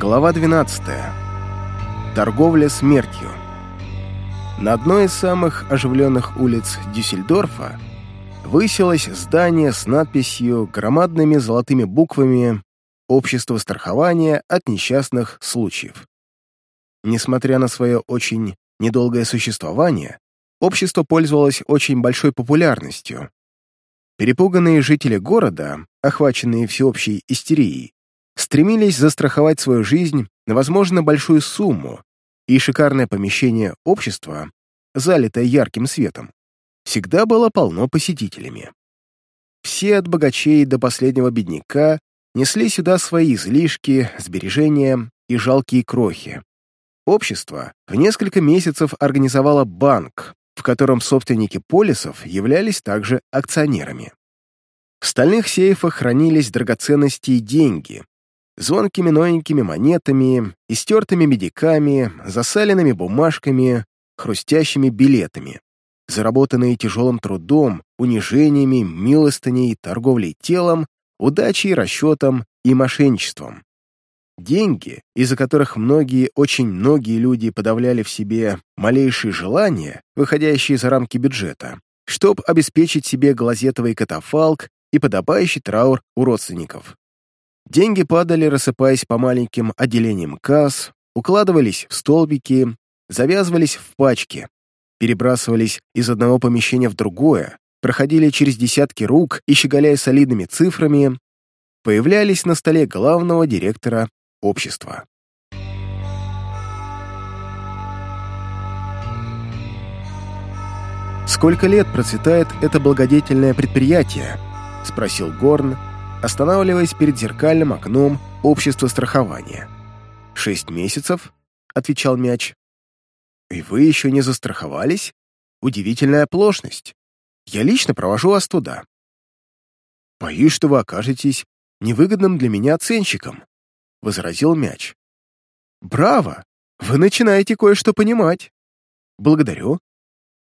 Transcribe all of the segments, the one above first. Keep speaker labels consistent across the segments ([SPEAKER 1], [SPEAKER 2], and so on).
[SPEAKER 1] Глава 12. Торговля смертью. На одной из самых оживленных улиц Дюссельдорфа высилось здание с надписью громадными золотыми буквами «Общество страхования от несчастных случаев». Несмотря на свое очень недолгое существование, общество пользовалось очень большой популярностью. Перепуганные жители города, охваченные всеобщей истерией, стремились застраховать свою жизнь на, возможно, большую сумму, и шикарное помещение общества, залитое ярким светом, всегда было полно посетителями. Все от богачей до последнего бедняка несли сюда свои излишки, сбережения и жалкие крохи. Общество в несколько месяцев организовало банк, в котором собственники полисов являлись также акционерами. В стальных сейфах хранились драгоценности и деньги, звонкими новенькими монетами, истертыми медиками, засаленными бумажками, хрустящими билетами, заработанные тяжелым трудом, унижениями, милостыней, торговлей телом, удачей, расчетом и мошенничеством. Деньги, из-за которых многие, очень многие люди подавляли в себе малейшие желания, выходящие за рамки бюджета, чтобы обеспечить себе глазетовый катафалк и подобающий траур у родственников. Деньги падали, рассыпаясь по маленьким отделениям касс, укладывались в столбики, завязывались в пачки, перебрасывались из одного помещения в другое, проходили через десятки рук и, щеголяя солидными цифрами, появлялись на столе главного директора общества. «Сколько лет процветает это благодетельное предприятие?» — спросил Горн, останавливаясь перед зеркальным окном общества страхования. «Шесть месяцев?» — отвечал мяч. «И вы еще не застраховались? Удивительная оплошность. Я лично провожу вас туда. Боюсь, что вы окажетесь невыгодным для меня оценщиком», — возразил мяч. «Браво! Вы начинаете кое-что понимать. Благодарю.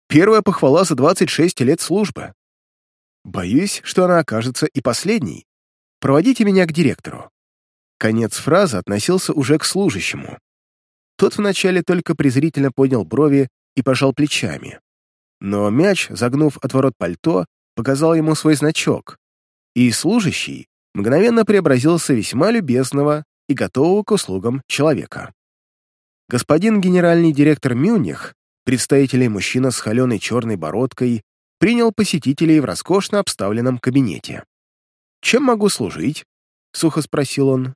[SPEAKER 1] Первая похвала за 26 лет службы. Боюсь, что она окажется и последней. Проводите меня к директору». Конец фразы относился уже к служащему. Тот вначале только презрительно поднял брови и пожал плечами. Но мяч, загнув отворот пальто, показал ему свой значок, и служащий мгновенно преобразился весьма любезного и готового к услугам человека. Господин генеральный директор Мюних, представителей мужчина с холеной черной бородкой, принял посетителей в роскошно обставленном кабинете. «Чем могу служить?» — сухо спросил он.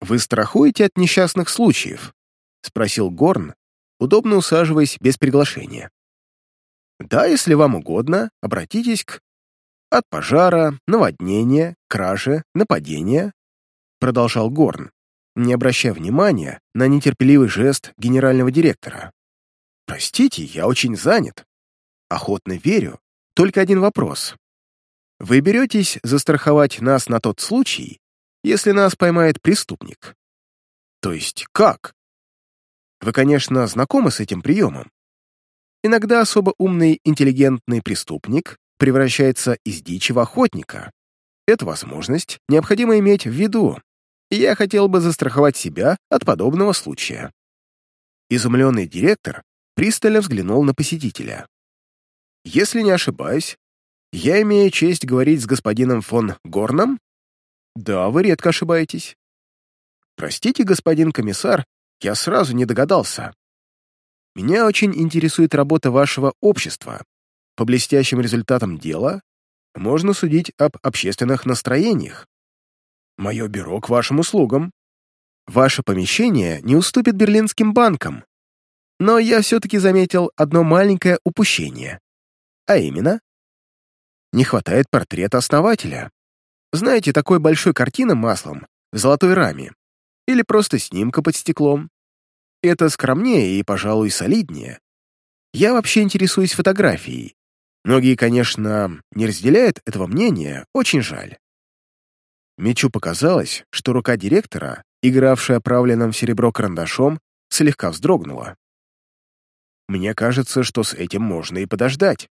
[SPEAKER 1] «Вы страхуете от несчастных случаев?» — спросил Горн, удобно усаживаясь без приглашения. «Да, если вам угодно, обратитесь к... От пожара, наводнения, кражи, нападения», — продолжал Горн, не обращая внимания на нетерпеливый жест генерального директора. «Простите, я очень занят. Охотно верю. Только один вопрос. Вы беретесь застраховать нас на тот случай, если нас поймает преступник? То есть как? Вы, конечно, знакомы с этим приемом. Иногда особо умный, интеллигентный преступник превращается из дичи в охотника. Эту возможность необходимо иметь в виду, и я хотел бы застраховать себя от подобного случая. Изумленный директор пристально взглянул на посетителя. Если не ошибаюсь, я имею честь говорить с господином фон Горном? Да, вы редко ошибаетесь. Простите, господин комиссар, я сразу не догадался. Меня очень интересует работа вашего общества. По блестящим результатам дела можно судить об общественных настроениях. Мое бюро к вашим услугам. Ваше помещение не уступит берлинским банкам. Но я все-таки заметил одно маленькое упущение. А именно, не хватает портрета основателя. Знаете, такой большой картины маслом в золотой раме или просто снимка под стеклом. Это скромнее и, пожалуй, солиднее. Я вообще интересуюсь фотографией. Многие, конечно, не разделяют этого мнения, очень жаль. Мечу показалось, что рука директора, игравшая оправленным в серебро карандашом, слегка вздрогнула. Мне кажется, что с этим можно и подождать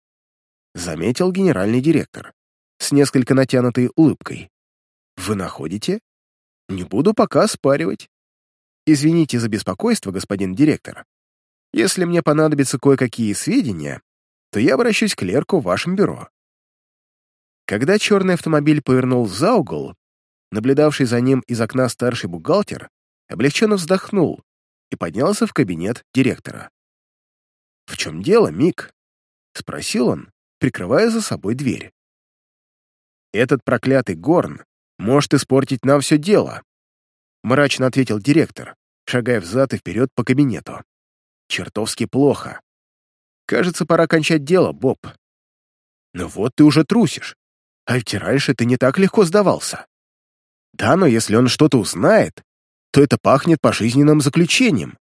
[SPEAKER 1] заметил генеральный директор с несколько натянутой улыбкой. «Вы находите? Не буду пока спаривать. Извините за беспокойство, господин директор. Если мне понадобятся кое-какие сведения, то я обращусь к клерку в вашем бюро». Когда черный автомобиль повернул за угол, наблюдавший за ним из окна старший бухгалтер облегченно вздохнул и поднялся в кабинет директора. «В чем дело, Мик?» — спросил он, прикрывая за собой дверь. «Этот проклятый горн может испортить нам все дело», — мрачно ответил директор, шагая взад и вперед по кабинету. «Чертовски плохо. Кажется, пора кончать дело, Боб. Ну вот ты уже трусишь. А ведь раньше ты не так легко сдавался. Да, но если он что-то узнает, то это пахнет пожизненным заключением.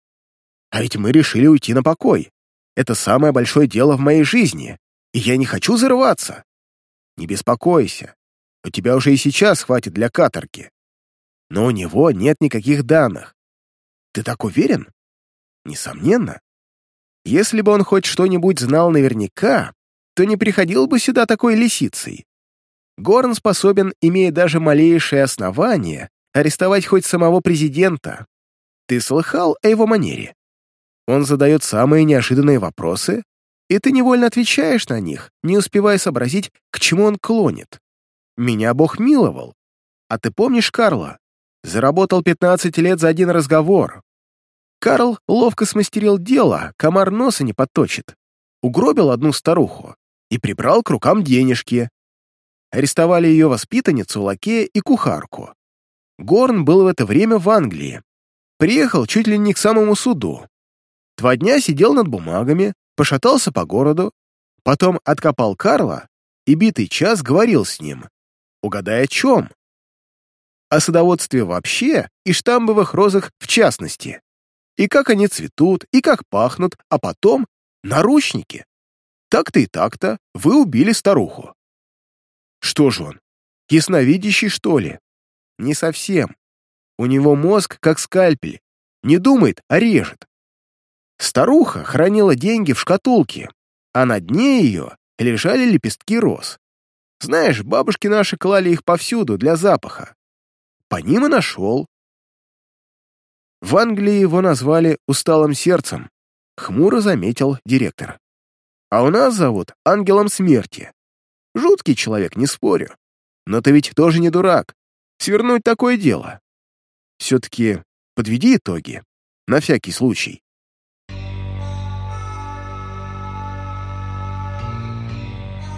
[SPEAKER 1] А ведь мы решили уйти на покой. Это самое большое дело в моей жизни, и я не хочу зарываться. Не беспокойся, у тебя уже и сейчас хватит для каторги. Но у него нет никаких данных. Ты так уверен? Несомненно. Если бы он хоть что-нибудь знал наверняка, то не приходил бы сюда такой лисицей. Горн способен, имея даже малейшее основание, арестовать хоть самого президента. Ты слыхал о его манере? Он задает самые неожиданные вопросы, и ты невольно отвечаешь на них, не успевая сообразить, к чему он клонит. Меня Бог миловал. А ты помнишь Карла? Заработал 15 лет за один разговор. Карл ловко смастерил дело, комар носа не подточит. Угробил одну старуху и прибрал к рукам денежки. Арестовали ее воспитанницу, лакея и кухарку. Горн был в это время в Англии. Приехал чуть ли не к самому суду. Два дня сидел над бумагами, пошатался по городу, потом откопал Карла и битый час говорил с ним. Угадай, о чем? О садоводстве вообще и штамбовых розах в частности и как они цветут, и как пахнут, а потом наручники. Так-то и так-то вы убили старуху. Что же он, ясновидящий, что ли? Не совсем. У него мозг как скальпель. Не думает, а режет. Старуха хранила деньги в шкатулке, а на дне ее лежали лепестки роз. Знаешь, бабушки наши клали их повсюду для запаха. По ним и нашел, в Англии его назвали «усталым сердцем», — хмуро заметил директор. «А у нас зовут Ангелом Смерти. Жуткий человек, не спорю. Но ты ведь тоже не дурак. Свернуть такое дело. Все-таки подведи итоги, на всякий случай».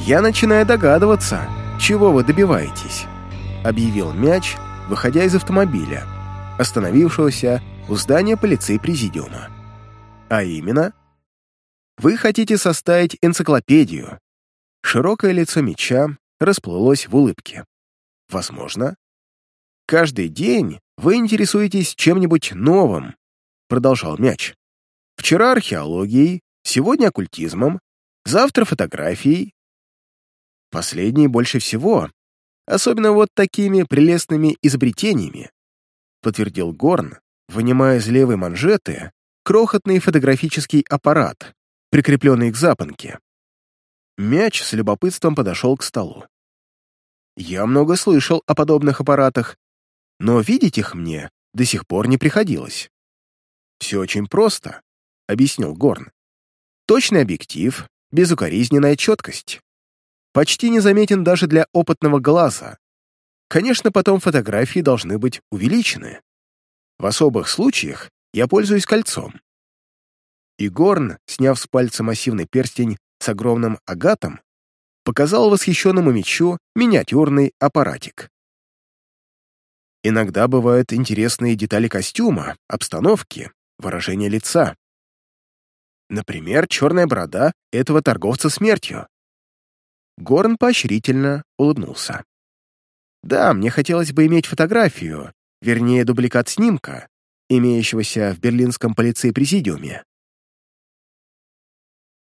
[SPEAKER 1] «Я начинаю догадываться, чего вы добиваетесь», — объявил мяч, выходя из автомобиля, остановившегося у здания полиции президиума. А именно, вы хотите составить энциклопедию. Широкое лицо меча расплылось в улыбке. Возможно. Каждый день вы интересуетесь чем-нибудь новым, продолжал мяч. Вчера археологией, сегодня оккультизмом, завтра фотографией. Последние больше всего, особенно вот такими прелестными изобретениями, подтвердил Горн, вынимая из левой манжеты крохотный фотографический аппарат, прикрепленный к запонке. Мяч с любопытством подошел к столу. Я много слышал о подобных аппаратах, но видеть их мне до сих пор не приходилось. «Все очень просто», — объяснил Горн. «Точный объектив, безукоризненная четкость. Почти незаметен даже для опытного глаза. Конечно, потом фотографии должны быть увеличены. В особых случаях я пользуюсь кольцом. Игорн, сняв с пальца массивный перстень с огромным агатом, показал восхищенному мечу миниатюрный аппаратик. Иногда бывают интересные детали костюма, обстановки, выражения лица. Например, черная борода этого торговца смертью. Горн поощрительно улыбнулся. Да, мне хотелось бы иметь фотографию, вернее, дубликат снимка, имеющегося в берлинском полицей-президиуме.